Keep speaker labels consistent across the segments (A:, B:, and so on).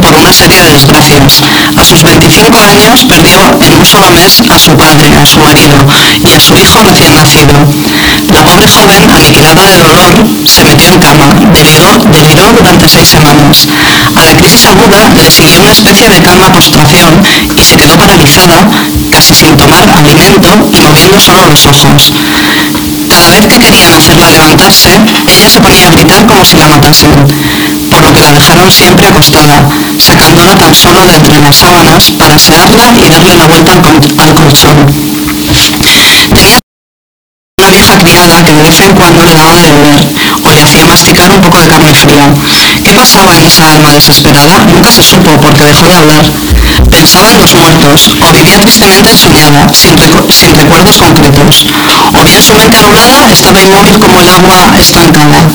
A: por una serie de desgracias. A sus 25 años perdió en un solo mes a su padre, a su marido y a su hijo recién nacido. La pobre joven, aniquilada de dolor, se metió en cama, deliró, deliró durante seis semanas. A la crisis aguda le siguió una especie de calma postración y se quedó paralizada, casi sin tomar alimento y moviendo solo los ojos. Cada vez que querían hacerla levantarse, ella se ponía a gritar como si la matasen, que la dejaron siempre acostada, sacándola tan solo de entre las sábanas para asearla y darle la vuelta al, al colchón. Tenía una vieja criada que de vez en cuando le daba de beber o le hacía masticar un poco de carne fría. ¿Qué pasaba esa alma desesperada? Nunca se supo porque dejó de hablar. Pensaba en los muertos o vivía tristemente ensoñada, sin, sin recuerdos concretos. O bien su mente nublada estaba inmóvil como el agua estancada.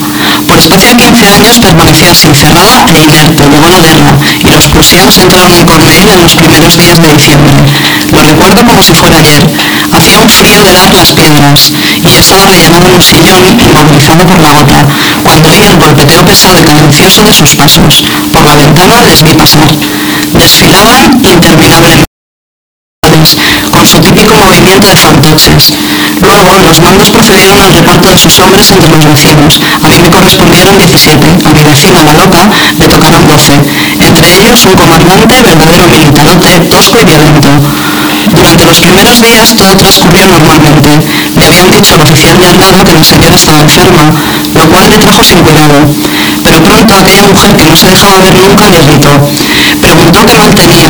A: Por espacio de 15 años permaneció así, cerrada e inerte, llegó la guerra y los prusianos entraron en Cornell en los primeros días de diciembre. Lo recuerdo como si fuera ayer. Hacía un frío de las piedras y yo estaba leyendo en un sillón inmovilizado por la gota, el golpeteo pesado y cadencioso de sus pasos. Por la ventana les vi pasar. Desfilaban interminablemente con su típico movimiento de fantoches. Luego los mandos procedieron al reparto de sus hombres entre los vecinos. A mí me correspondieron 17, a mi vecina la loca le tocaron 12, entre ellos un comandante verdadero militarote, tosco y violento. Durante los primeros días todo transcurrió normalmente. Me habían dicho oficial de al lado que la señora estaba enferma, lo cual me trajo sin cuidado. Pero pronto aquella mujer que no se dejaba ver nunca le gritó. Preguntó qué mal tenía.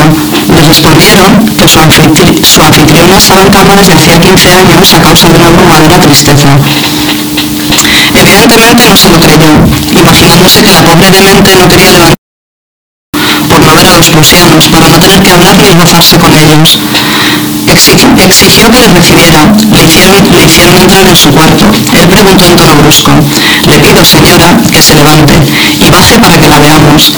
A: Le respondieron que su, anfitri su anfitriona estaba en cama desde hacía 15 años a causa de una abrumadora tristeza. Evidentemente no se lo creyó, imaginándose que la pobre demente no quería levantar por no ver a los prusianos, para no tener que hablar ni rozarse con ellos. Exigió que le recibiera, le hicieron, entrar en su cuarto. Él preguntó en tono brusco, le pido señora que se levante y baje para que la veamos.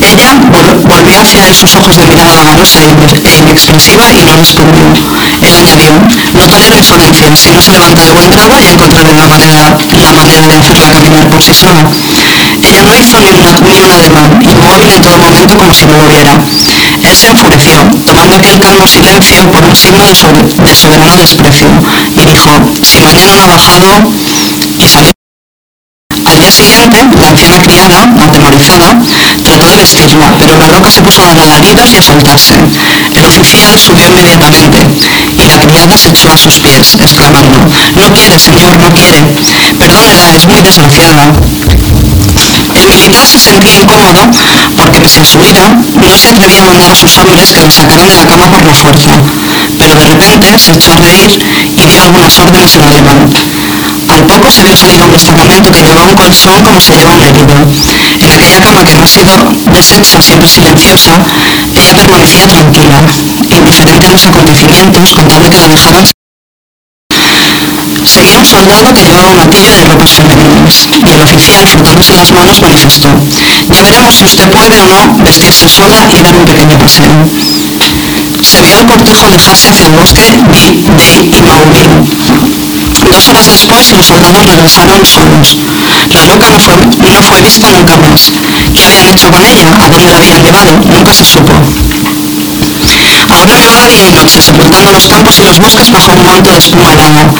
A: Ella vol volvió hacia él sus ojos de mirada vagarosa e inexpresiva y no respondió. Él añadió, no tolero insolencias, si no se levanta de buen grado y encontraré la manera, la manera de hacerla caminar por sí sola. Ella no hizo ni, una, ni un ademán, inmóvil en todo momento como si no lo viera. Se enfureció, tomando aquel calmo silencio por un signo de soberano desprecio, y dijo, si mañana no ha bajado, y salió. Al día siguiente, la anciana criada, atemorizada, trató de vestirla, pero la loca se puso a dar alaridos y a soltarse. El oficial subió inmediatamente, y la criada se echó a sus pies, exclamando, no quiere, señor, no quiere. Perdónela, es muy desgraciada. El militar se sentía incómodo porque pese a ira, no se atrevía a mandar a sus hombres que la sacaran de la cama por la fuerza. Pero de repente se echó a reír y dio algunas órdenes en alemán. Al poco se vio salir un destacamento que llevaba un colchón como se lleva un herido. En aquella cama que no ha sido deshecha, siempre silenciosa, ella permanecía tranquila, indiferente a los acontecimientos, con tal de que la dejaran Soldado que llevaba una tira de ropas femeninas y el oficial, frotándose las manos, manifestó ya veremos si usted puede o no vestirse sola y dar un pequeño paseo. Se vio el cortejo alejarse hacia el bosque de, de Imaulin. Dos horas después los soldados regresaron solos. La loca no fue, no fue vista nunca más. ¿Qué habían hecho con ella? ¿A dónde la habían llevado? Nunca se supo. Noche, sepultando los campos y los bosques bajo de espuma helada.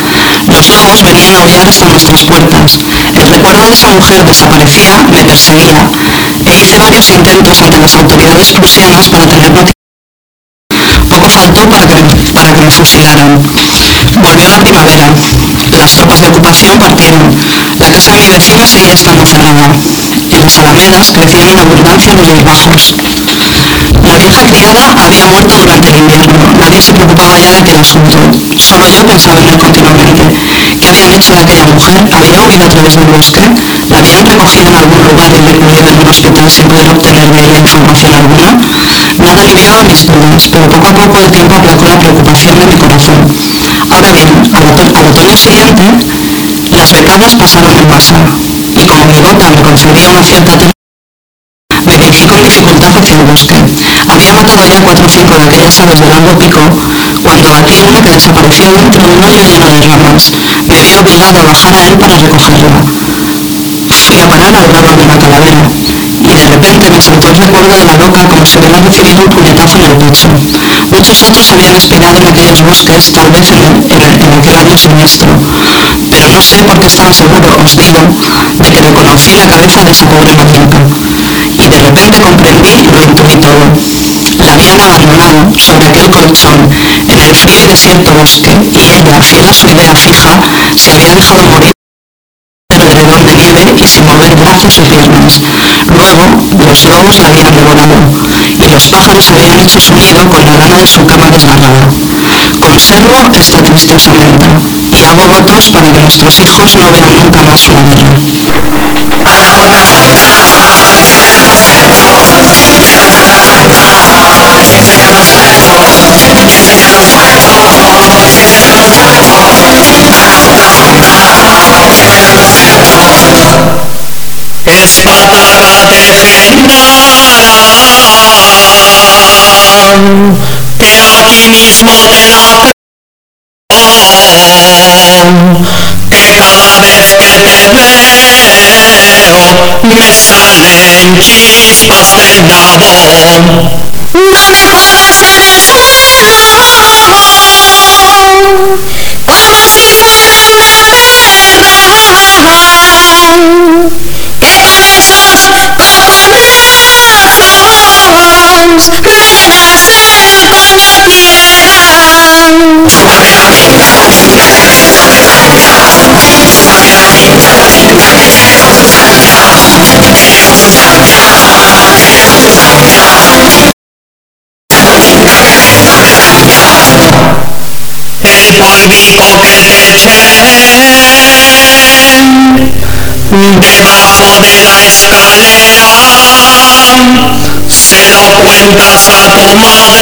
A: Los lobos venían a aullar hasta nuestras puertas. El recuerdo de esa mujer desaparecía, me perseguía, e hice varios intentos ante las autoridades prusianas para tener noticias. Poco faltó para que, para que me fusilaran. Volvió la primavera. Las tropas de ocupación partieron. La casa de mi vecina seguía estando cerrada. En las alamedas crecían en abundancia los hierbajos. Criada había muerto durante el invierno. Nadie se preocupaba ya de aquel asunto. Solo yo pensaba en él continuamente. ¿Qué habían hecho de aquella mujer? ¿Había huido a través del bosque? ¿La habían recogido en algún lugar y recluido en un hospital sin poder obtener ella información alguna? Nada aliviaba mis dudas, pero poco a poco el tiempo aplacó la preocupación de mi corazón. Ahora bien, al, otoño siguiente, las becadas pasaron de masa, y como mi gota me concedía una cierta el bosque. Había matado ya cuatro o cinco de aquellas aves de largo pico, cuando aquel uno que desapareció dentro de un hoyo lleno de ramas me había obligado a bajar a él para recogerla. Fui a parar al lado de la calavera, y de repente me saltó el recuerdo de la loca como si hubiera recibido un puñetazo en el pecho. Muchos años habían espinado en aquellos bosques, tal vez en, en aquel año siniestro, pero no sé por qué estaba seguro, os digo, de que reconocí la cabeza de esa pobre muñeca. Y de repente comprendí lo intuí todo. La habían abandonado sobre aquel colchón, en el frío y desierto bosque, y ella, fiel a su idea fija, se había dejado morir alrededor de nieve y sin mover brazos o piernas. Luego, los lobos la habían devorado los pájaros habían hecho su nido con la lana de su cama desgarrada. Conservo esta triste osamenta y hago votos para que nuestros hijos no vean nunca más una guerra.
B: Espada de Genara, aquí cuentas a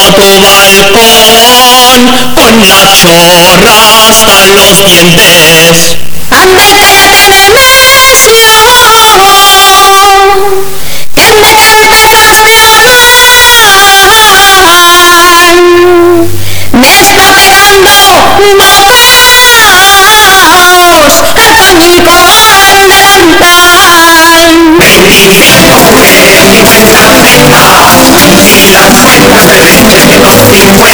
B: tu balcón, con la chorra hasta los dientes.
C: Ándate
D: Thank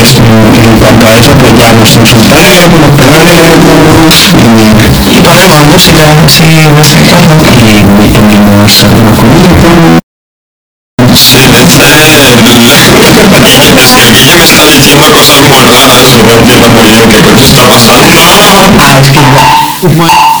D: en, cuanto a eso pues ya nos juntaremos, nos pegaremos y,
A: y ponemos música sí, sí, claro.
D: y, y, y
E: nos hacemos comida CPC, es que el Guille me está diciendo cosas muy raras, no entiendo muy bien qué coño está pasando.
D: Bueno.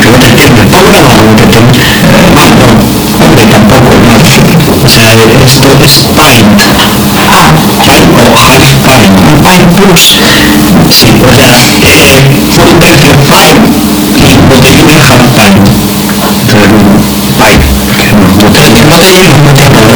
E: que
D: no te tengan, qué
A: bueno que
D: no te no, hombre, tampoco, no, o sea, esto es Find, bueno, High Find, no Find Plus, sí, o sea, Finder can Find, Motivator can Find, pero por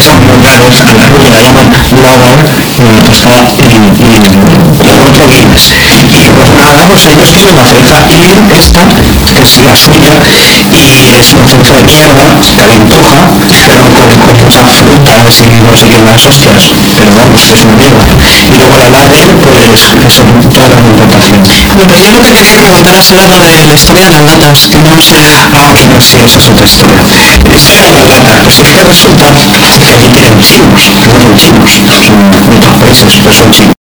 D: Samenwerking voor voortijden belangen staat in, in de locaties. Pues ellos dicen la cerveza clean esta, que es la suya, y es una cerveza de mierda, se calentuja, pero con, con mucha fruta, así no sé qué más hostias, pero vamos, es una mierda. Y luego la lager, pues eso, toda la importación.
A: Pero yo lo que quería que comentaras era lo de la historia de las latas, que no sé...
D: Ah, pues no, sí, esa es otra historia. Es la lata, pues es que resulta que en chinos, no son chinos, son otros países, pero son chinos.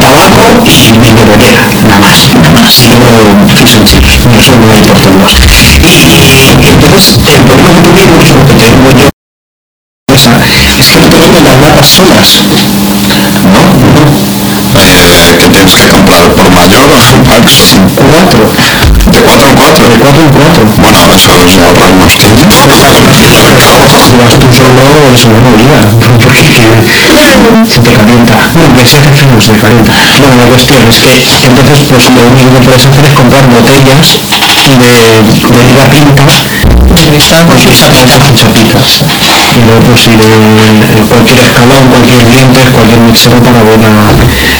D: hay tabaco y bibolera, nada más, nada más, y luego fish and chips, eso no hay por todos. Y entonces, el problema que tuvimos, lo que tengo yo, es que nosotros venden las latas solas,
E: ¿no? Ahí, eh, que tienes que comprar por mayor o packs.
D: cuatro,
E: De cuatro en cuatro.
D: de cuatro en cuatro.
E: Bueno, eso es un problema.
D: Si vas tú solo, no me olvida, porque se te calienta. Bueno, que sea que frío se calienta. Bueno, la cuestión es que entonces pues lo único que puedes hacer es comprar botellas de, de pinta de cristal que hacen chapitas. Y luego pues ir eh, cualquier escalón, cualquier dientes, cualquier mixero para buena...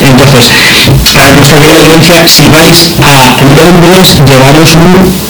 D: Entonces, para nuestra querida audiencia, si vais a Londres, llevaros un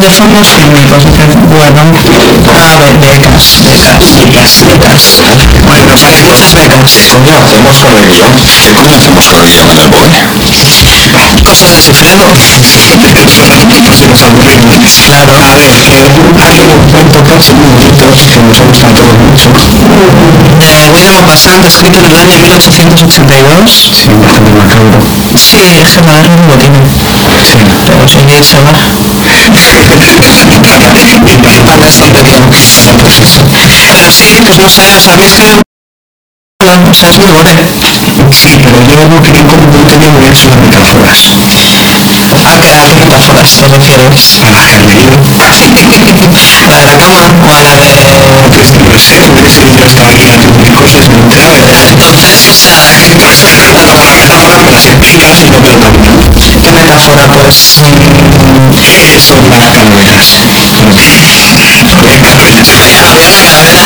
A: de fondos químicos bueno a ver, becas becas becas becas
D: Bueno, becas. ¿Cómo hacemos hacemos el boe?
A: cosas de cifrado
D: Próximos algoritmos.
A: claro
D: A hay todos mucho.
A: de Maupassant escrito en el año 1882
F: Sí, bastante macabro.
A: sí es que madre no lo tiene pero sí que se va
D: Anda, sí, teníamos.
A: pero sí pues no sé sabéis que o sea es muy bueno
D: Sí, pero yo no tengo como no tenía las metáforas.
A: a qué a metáforas te refieres
D: A la que han leído.
A: la de la cama o a la de
D: Pues no lo sé, porque si yo estaba leyendo mil cosas me nada.
A: entonces o sea
D: preguntado por la metáfora, me las explicas y no veo también.
A: qué metáfora pues
D: ¿Qué son las calaveras?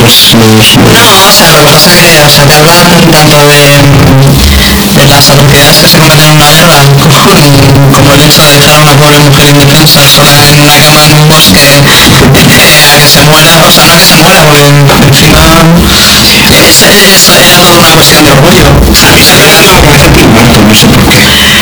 A: es es un la la.
D: Es la
A: es No, o sea, lo que pasa que, o sea, te hablan tanto de, de las atrocidades que se cometen en una guerra, como el hecho de dejar a una pobre mujer indefensa sola en una cama en un bosque, eh, a que se muera, o sea, no a que se muera, porque encima es, es eh, una cuestión de orgullo.
D: La no sé por qué.
A: Es.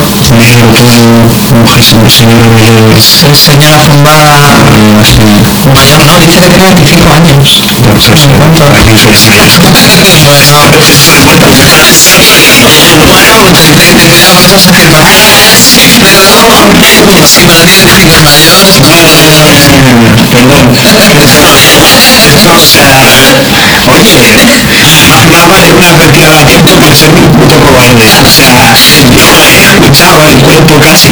F: de...
A: Zumba mogollón, ¿no? Dice que tiene 25 años.
F: Pues eso, años de historia.
A: Bueno, bueno, te, te, te quería puestos a decirme, sí, pero no, como sí, pero tiene 25 años.
F: Perdón.
D: O sea, oye, más vale una declaración yo he escuchado el cuento casi.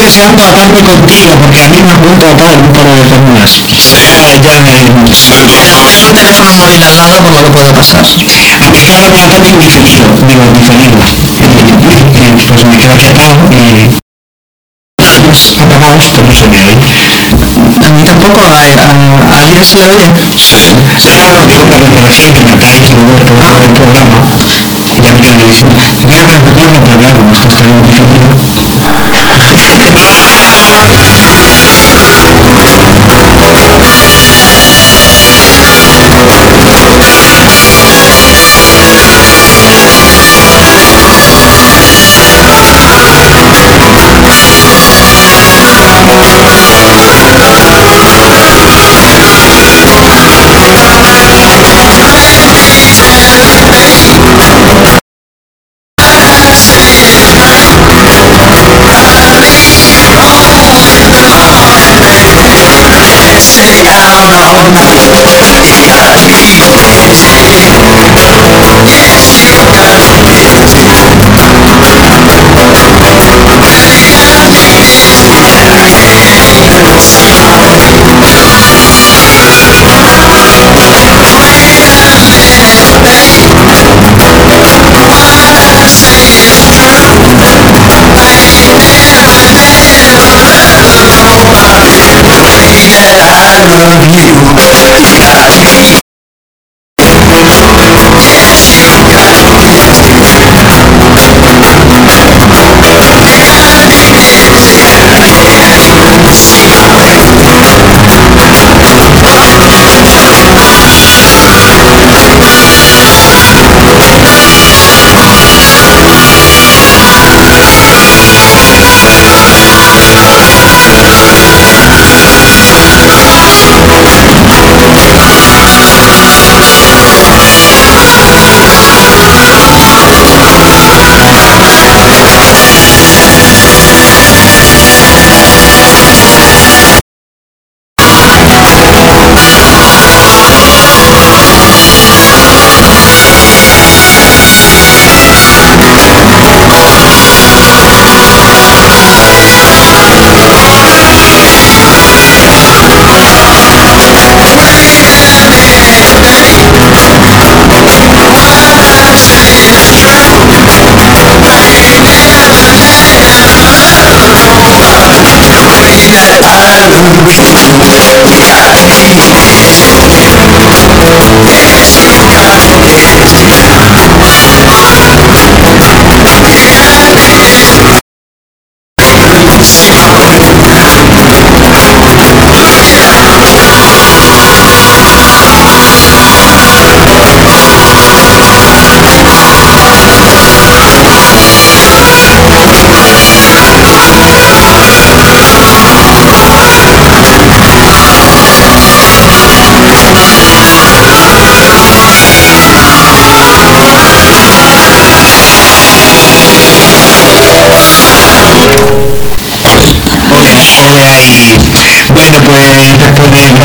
D: Deseando hablarme contigo porque a mí me han determinadas. Para ya.
E: Saludos.
A: Tienes un teléfono móvil al lado por lo que pasar.
D: A mí en diferido, digo pues me quedo y... Se me oye.
A: A mí tampoco, a, a, a alguien se le oye.
D: Claro, digo para reparación que me caéis luego el programa del programa. Y quedo diciendo, ya me recuerdo hablar, como estás en Yo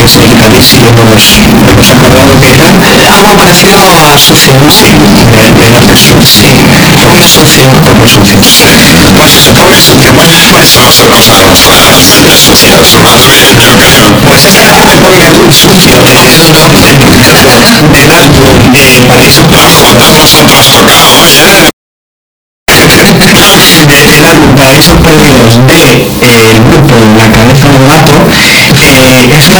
D: en YouTube es complicadísimo, hemos, hemos acordado que era algo parecido a. Pues pues, pues son los faraones, bastante sucios, más pues este era un sucio del, del paraíso bajo, vamos nosotros tocamos eran paraíso perdidos de el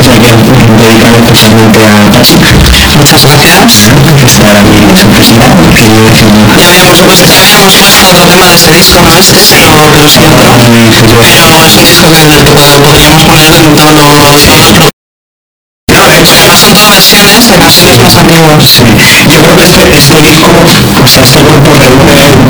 D: Muchas gracias. Esta era mi sorpresita. Eh,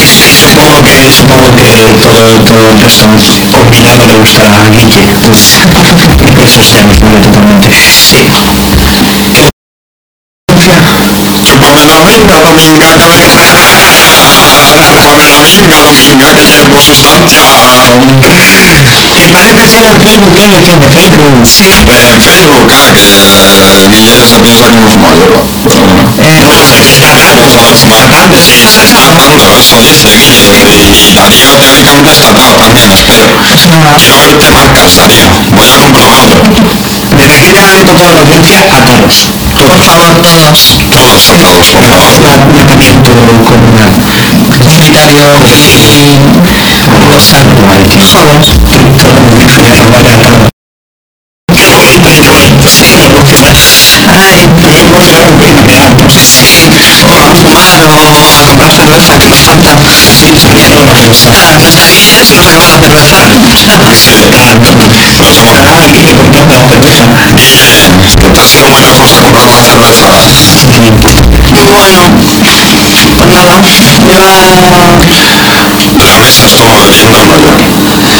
D: disco que, que creo que todo está Motorhead, que tenéis ahí, está Stray Cats, que me gusta a mí, y a mí, y a mí, y a mí. Yo de hecho, fíjate, está Stray Cats, que le gusta a alguien. Sí, sí. ¡Hala! Bueno, mira, supongo que supongo que se sí
E: pues está
D: eh, vale canción en Facebook ¿qué sí
E: en Facebook, ah, que Guille ya se piensa que no es mayor, pues bueno.
D: eh,
E: No, somos más grandes y se está hablando, eso dice Guille, y Darío te ha contestado también, espero. Y hoy te marcas, Darío, voy a comprobarlo.
D: desde aquí darle toda la audiencia a todos por favor todos
E: Todos, todos, por favor.
D: Y gozar igual que que
E: que no somos lejos a comprar la cerveza.
D: bueno
E: la mesa está volviendo a mayor.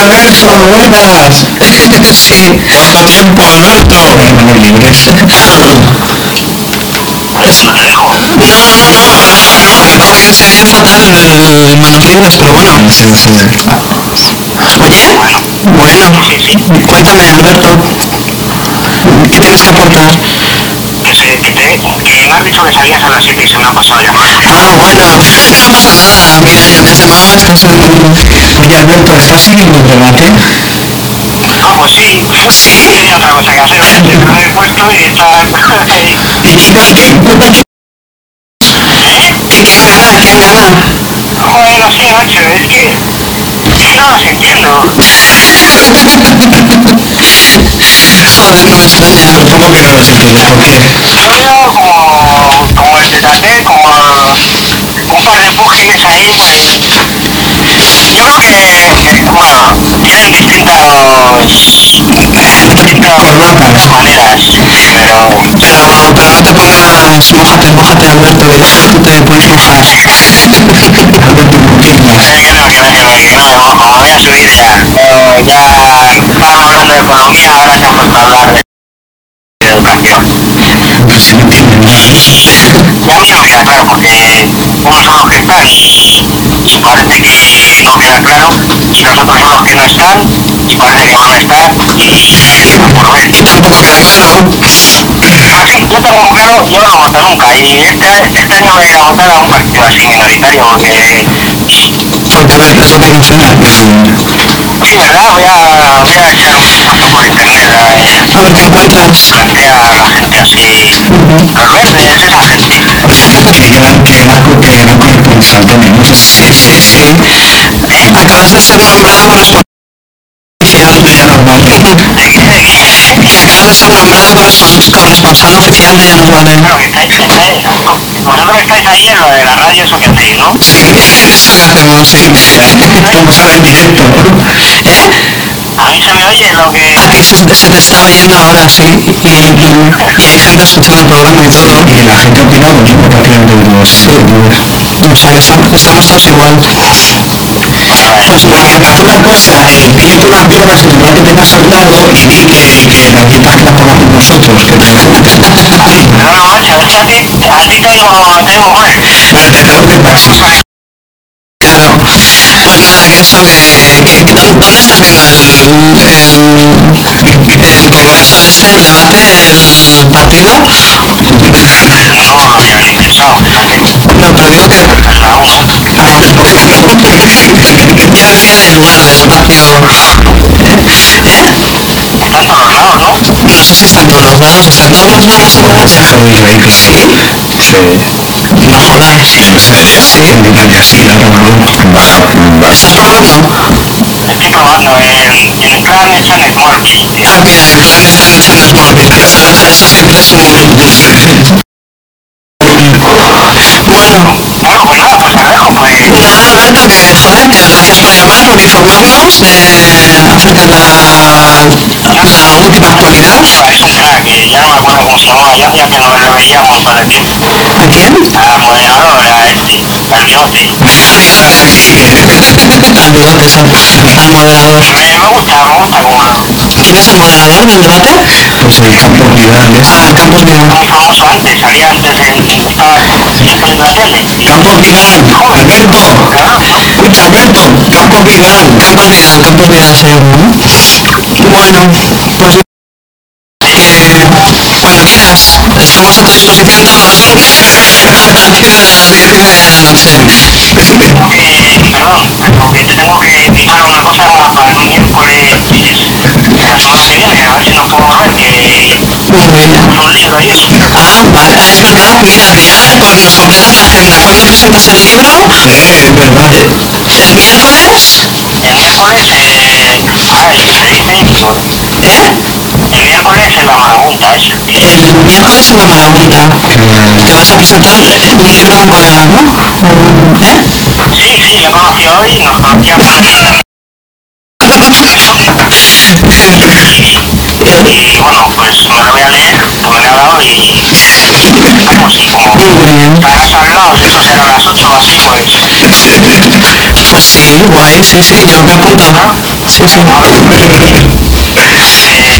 E: Manos libres.
G: Pues lo dejo.
A: No, no, no, no. Oye, se oye fatal manos libres, pero bueno. Oye, bueno, cuéntame, Alberto. ¿Qué tienes que aportar?
G: Me has dicho que salías a las 7 y se me ha pasado a llamar.
A: Ah, bueno, no pasa nada. Mira, ya me.
E: Oye, Alberto, ¿estás el debate?
G: Ah, pues sí. Sí. Tenía otra cosa que hacer. Me lo he puesto y está...
E: ¿Y qué, qué,
A: ¿Y quién gana? ¿Quién gana?
G: Joder, no sé, macho. Es que... No los entiendo.
A: Joder, no me extraña.
E: ¿Cómo que no los entiendes? ¿Por qué?
G: Yo. Un pues... Que... Pero,
A: pero no
G: que que que que voy a subir ya. Eh, ya estaban hablando de economía, ahora han puesto a hablar de, educación.
E: Pues si no entienden nada.
G: Y a mí no me queda claro porque unos son los que están y parece que no queda claro y los otros son los que no están y parece que van a estar y por ver.
A: Tampoco queda claro.
G: Así, yo tengo un claro, yo no voto nunca y este, este año voy a a votar a un partido así minoritario porque
A: Porque ves es lo que funciona.
G: sí, ¿verdad? Voy a, voy a echar un vistazo por internet a,
A: A ver qué encuentras.
G: a la gente así, los verdes, esa gente.
E: Que gran, que gran, que gran cuerpo instantáneo.
A: Sí, sí, sí. Acabas de ser Sí, eso que hacemos, sí.
E: Estamos ahora en directo.
A: ¿Eh?
G: A mí se me oye lo que...
A: A ti se, se te está oyendo ahora, sí. Y, y, y hay gente escuchando el programa y todo.
E: Y la gente opina lo mismo que hacían de los...
A: No sé, estamos, estamos todos igual.
E: Pues mira, una cosa, eh, pruebas en el que saltado y di que, que la dieta que la pongamos nosotros, que te
G: Bueno, macho, es que a ti, a ti te te
E: te tengo que pasar.
A: Claro. Pues nada, que eso, que... que- que- ¿dónde, dónde estás viendo el... el, el congreso este, el debate, el partido?
G: No lo.
A: No, pero digo que...
G: Es. Está en todos lados, ¿no?
A: No sé si está en todos los lados, está en todos los en.
E: Sois ahí, claro.
A: Sí.
E: Sí.
A: No. Sí.
E: Me que sí.
G: Estoy probando el, el.
A: Ah, que el plan está en San Smallville. Eso, eso siempre es un... Bueno,
G: Bueno, pues nada, pues te dejo, pues...
A: nada, Alberto, que joder, que gracias por llamar, por informarnos eh, acerca de la,
G: un crack, que ya no me acuerdo cómo se ya, que veíamos para.
A: ¿A
G: a bigote,
A: eso. Al moderador.
G: Me, gusta, me gusta como lo...
A: ¿Quién es el moderador del debate?
E: Pues el campo.
G: Muy famoso antes, salía antes en... Estaba en la tele.
E: Campo Vidal, Alberto, Alberto, Campo Vidal.
A: Campos Vidal, Campos Vidal se llama, ¿no? Bueno, pues... eh, cuando estamos a tu disposición todos. A partir de las 10 y media de la noche.
G: Eh, perdón, que te tengo que fijar una cosa para el miércoles de la semana que viene, a ver si nos podemos ver, que libro y eso.
A: Ah, vale, es verdad, mira Adrián, pues nos completas la agenda. ¿Cuándo presentas el libro?
D: Eh, es verdad.
A: ¿El miércoles?
G: El miércoles, eh, a.
A: ¿Eh?
G: El miércoles en la marabunta esa.
A: El miércoles en la. Que vas a presentar un libro de un colega, ¿no? O- ¿Eh?
G: Sí, sí, le conocí hoy y nos conocíamos. Y bueno, pues me lo voy a leer, porque me ha dado y veremos si como lado, si eso será a las 8 o así, pues
A: Pues sí, guay, sí, sí, yo me apunto. Sí, sí. que
G: y y.
A: Sí,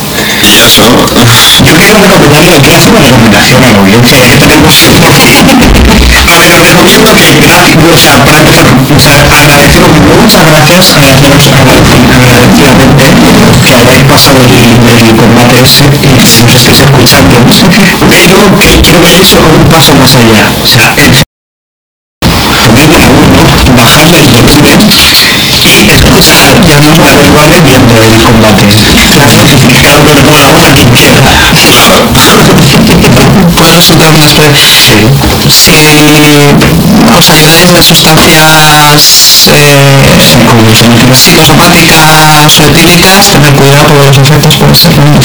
D: yo, yo, Mencio.
H: Oggi lo
A: que no te Francisca de Home Tourist for a while.
H: muori dopo
D: Algo así muy momentino.
H: y eso
D: Yo quería recomendarle, quería hacer una recomendación a la audiencia, ya que tenemos a ver, os recomiendo que o sea, empezar, o sea, muchas gracias, agradeceros agradecidamente que hayáis pasado el, el combate ese y que siempre estéis escuchando, pero que quiero que vayáis un paso más allá, o sea, ponerle a uno, bajarle el YouTube y escuchar y hablar de vale viendo el combate.
A: Breve. Si os ayudáis de sustancias eh, o etílicas, tened cuidado porque los efectos pueden ser muy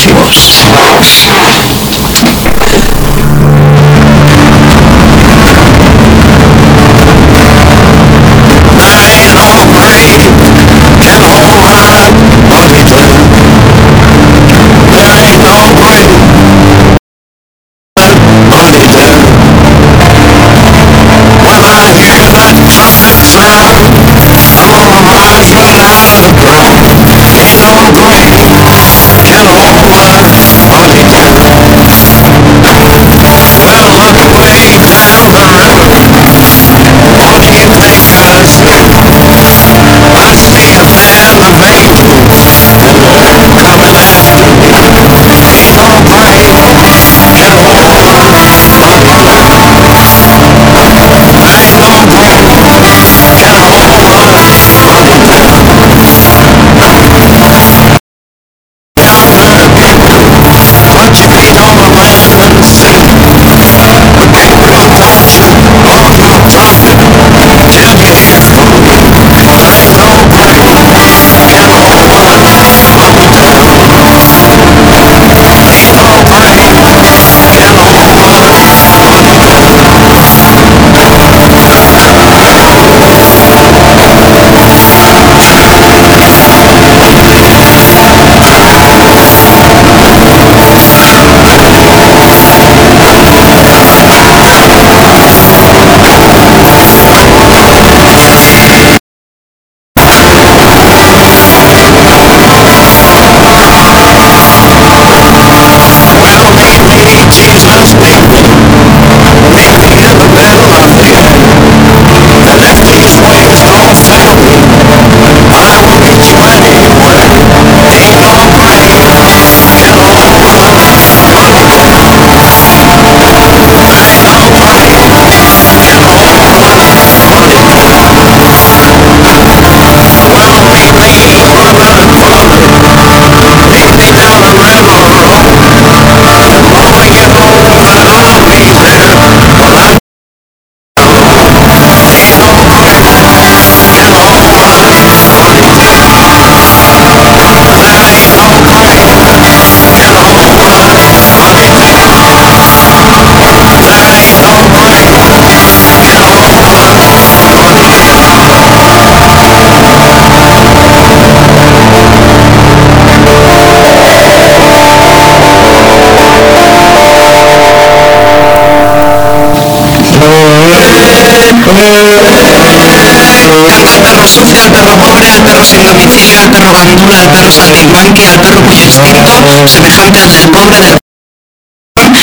A: al perro saltimbanqui, al perro cuyo instinto, semejante al del pobre del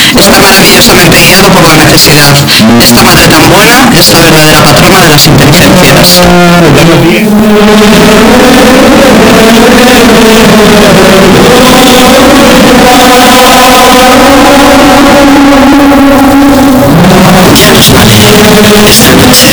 A: está maravillosamente guiado por la necesidad. Esta madre tan buena es la verdadera patrona de las inteligencias.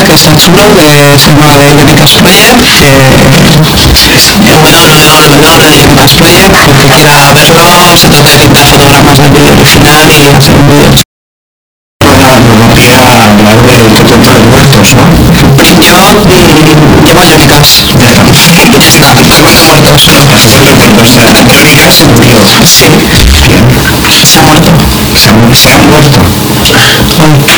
A: lo, lo, lo de Levitas Project era verlo, se trata de pintar fotogramas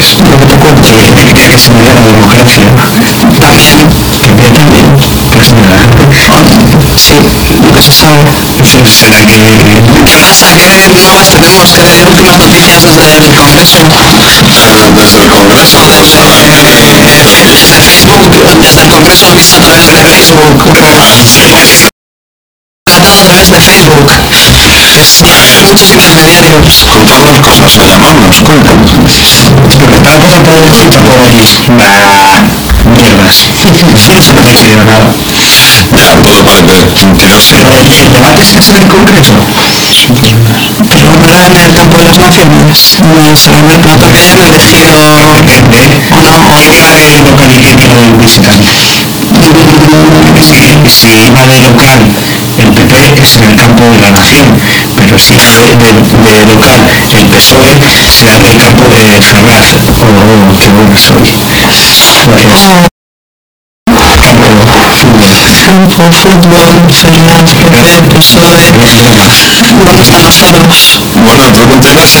A: hacer un
D: lo del que de ¿no?
A: Yo mm, llevo el Levitas. Y es me
D: que.
A: Sí,
D: quería que la democracia.
A: También,
D: Quería también que se
A: sí,
D: ¿será que
A: ¿Qué pasa? ¿Qué nuevas tenemos? ¿Qué últimas noticias desde el Congreso?
I: Desde el Congreso, nada.
A: Desde Facebook, desde el Congreso visto a través de Facebook. Todo a través de Facebook. Es muchísimo intermediario.
I: Contamos cosas, llamarnos, cuéntanos.
D: Porque nada mierdas. No nada.
I: Ya, sé.
D: ¿Y el debate que es en el Congreso?
A: Ahora en el campo de las naciones, no es realmente no porque hayan elegido
D: Depende.
A: o no, o
D: ¿Qué
A: igual.
D: local quiero visitar? Es que si iba de local, el PP es en el campo de la nación, de, de- de local, el PSOE será el campo de Ferraz. Oh, qué bueno soy. Campo fútbol.
A: Fútbol, Fernández, PP, PSOE. ¿Dónde están los toros?
I: Bueno, pregúntenos si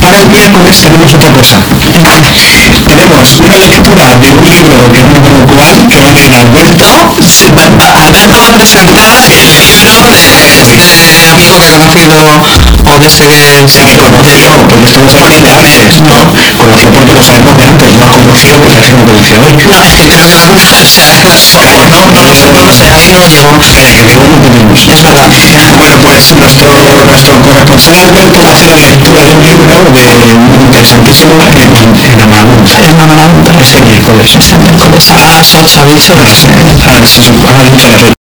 D: para el miércoles tenemos otra cosa. Tenemos una lectura de un libro que no recuerdo cuál, que va a leer Alberto.
A: Presentar el libro de este amigo que ha conocido, de este que
D: Sí, que conoció, porque estamos hablando de antes, ¿no? Conoció porque lo sabemos de antes, no conoció porque así lo que dice hoy.
A: No, es que creo que va a conocerse a él solo, ¿no? No lo sé, no lo sé, ahí no llego.
D: Eh, que luego tenemos.
A: Es verdad.
D: Bueno, pues nuestro, nuestro corresponsal Alberto hace la lectura de un libro de interesantísimo en, en Amaranta.
A: En Amaranta.
D: Ese miércoles.
A: Ese miércoles a las 8 aviso.
D: A las, a las,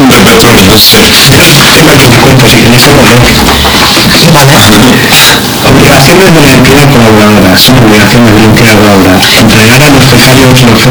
D: a titular.
A: Y me pone gilipollas, que se que la hayan oído.
D: Sí, la de titular. Bueno, te cuento, si queréis económico. Obligaciones de la entidad colaboradora. Son obligaciones de la entidad colaboradora. Entregar a los becarios los fondos.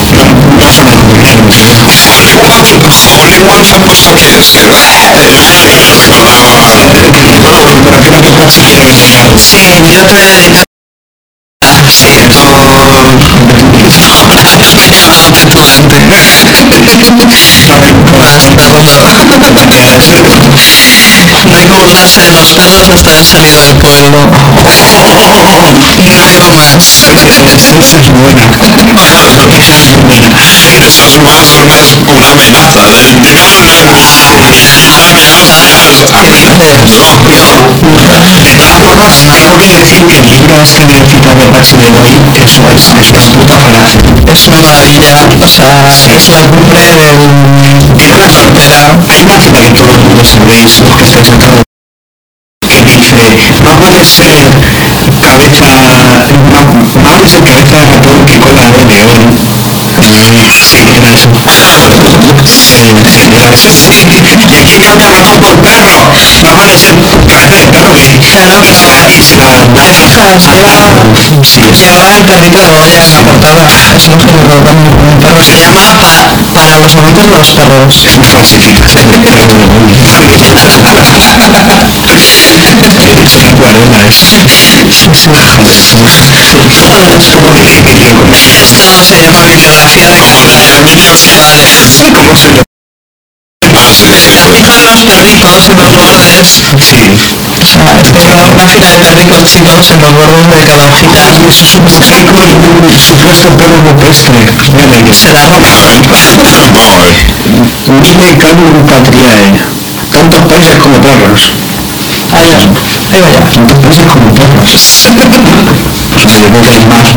E: one for puesto que es.
A: Sí, mira que me... Sí, No hay como cortarse los dedos hasta haber salido del pueblo. Y no digo más.
D: Esa es buena.
I: eso es más, más una amenaza. Digamos, amenazas a
D: De todas formas, tengo que decir que libro este de Cita de Pax de hoy, eso es, es una puta maravilla.
A: Es una maravilla, o sea, es la cumbre del...
D: Tiene una sorpresa. Hay una cita que todo el mundo sabéis, los que estáis dentro del que dice no puede ser cabeza no, puede ser cabeza de ratón que cola de león sí, era eso sí, sí, y aquí cambia ratón por perro no puede ser cabeza de perro y, y se la da esa sí,
A: Llevaba el perrito de Goya en la portada. Es un perro se llama pa- para los amantes de los perros.
D: falsificación de perro de Goya acuarela es
A: No, se llama bibliografía de teóricos en los bordes de cada hojita.
D: Eso es un artículo supuesto perro rupestre. Mira, que
A: Será.
D: Mille canum patriae. Tantos países como perros.
A: Ahí va, ahí va
D: países como perros. Sea, yo creo que hay más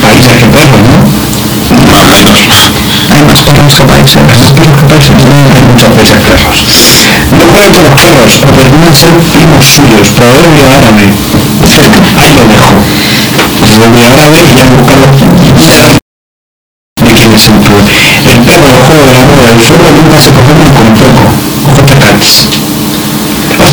D: países que perros, ¿no? Que países. Hay más perros que países. Hay muchos países perros. No pueden con los perros, o ser primos suyos. Proverbio árabe. Ahí lo dejo. Proverbio árabe y ya buscarlo de quién es el perro. El perro, el juego de la moda, el zorro nunca se confunden con poco. Ojo te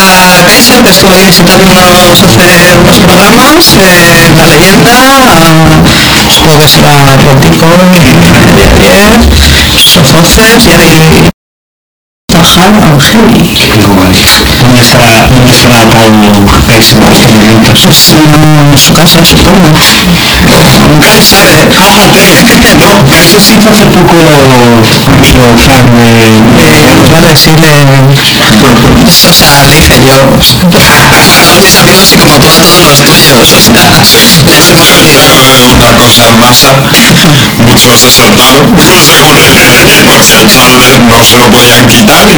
A: Ah, pues ahí visitándonos hace unos programas, eh, la leyenda, ah, supongo que será Atlántico, y ayer, Sofoces y ahí Tajal Angeli.
D: Qué guay. ¿Dónde estará, dónde estará Pablo Kaiser en estos momentos?
A: Pues en su casa, supongo. Nadie sabe.
D: No, Kaiser se hizo hace poco nuestro fan de...
A: Eh, vale, sí, le... O sea, yo. Todos mis amigos y como todos los de ellos, o sea, les hemos venido.
I: una cosa en masa, muchos desertaron, no se puede, no se echarle, no se lo podían quitar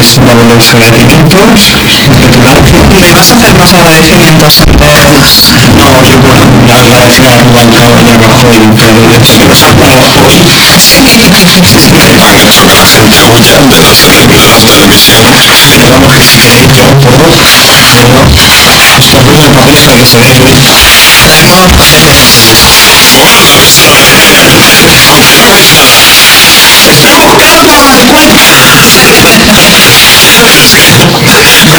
D: Pues vamos a los agradecimientos.
A: ¿Me vas a hacer los agradecimientos antes?
D: No, yo puedo agradecer a y esto todo el papel es el que se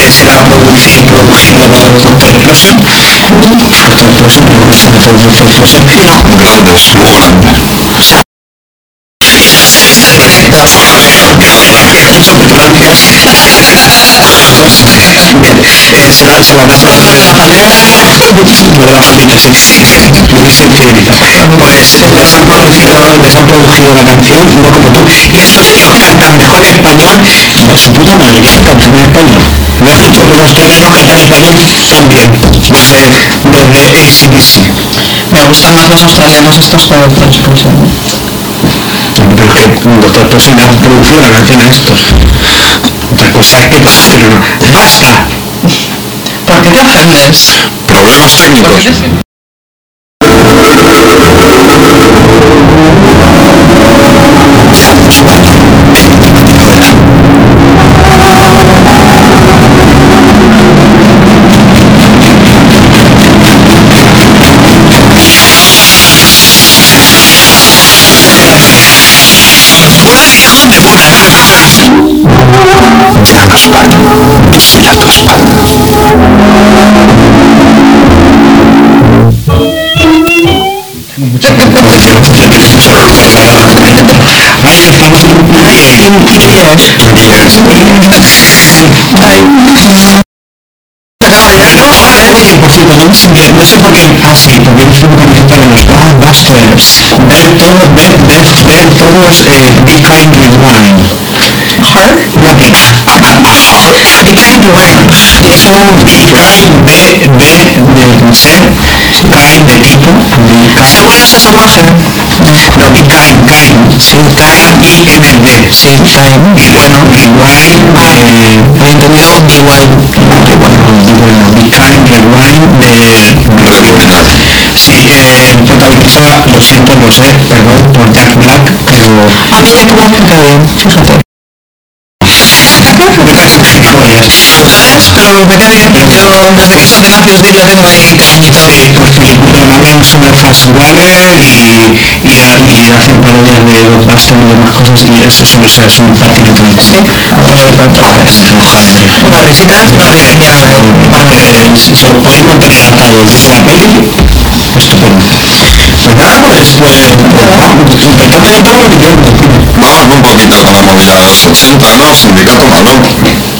D: lo cual es cambiando de garaje, creo que se entendió bastante bien. Eh, canción eh, Little Tune System de Elvis, de Paul Harris, que versionó a Elvis, o sea, porque había un mismo como los genios también, pero con instrucción. Sí, oh, yes, Queridos amigos, canadienses, pues eh, es, y si conoces a la palera de la máquina sí les han producido les han producido la canción no como tú y estos tíos cantan mejor español de su puta madre que cantan en español un australiano canta en español también desde desde ACDC
A: Me gustan más los australianos estos los Third Person.
D: pero es que los dos personas han producido la canción a estos otra cosa es que pero basta
A: ¿Por qué te ofendes?
E: Problemas técnicos.
D: Kind Rewind. No, Be, B, B de ser, Kind de tipo, Kind.
A: Bueno, se supone.
D: No, Be Kind, Kind, sí, K-I-N-D, sí, Kind. Y bueno, Rewind, eh,
A: He entendido wine.
D: y bueno, de Sí, eh, lo siento, lo sé, perdón por Jack Black, pero
A: Ah, tiene como que bien, fíjate. Pero desde que estás de que no cariñito.
D: Sí, porque programan sobre Fasswaller y, y, y hacen parodias de los Buster y demás cosas y eso suele ser su patinito. Sí,
A: Las risitas no le venía a ver.
D: Eh, si se lo podéis mantener atado desde la peli, estupendo. Pues nada, pues, pues, el todo y yo
E: Vamos un poquito con la movida de los 80, ¿no? Sindicato Marrón.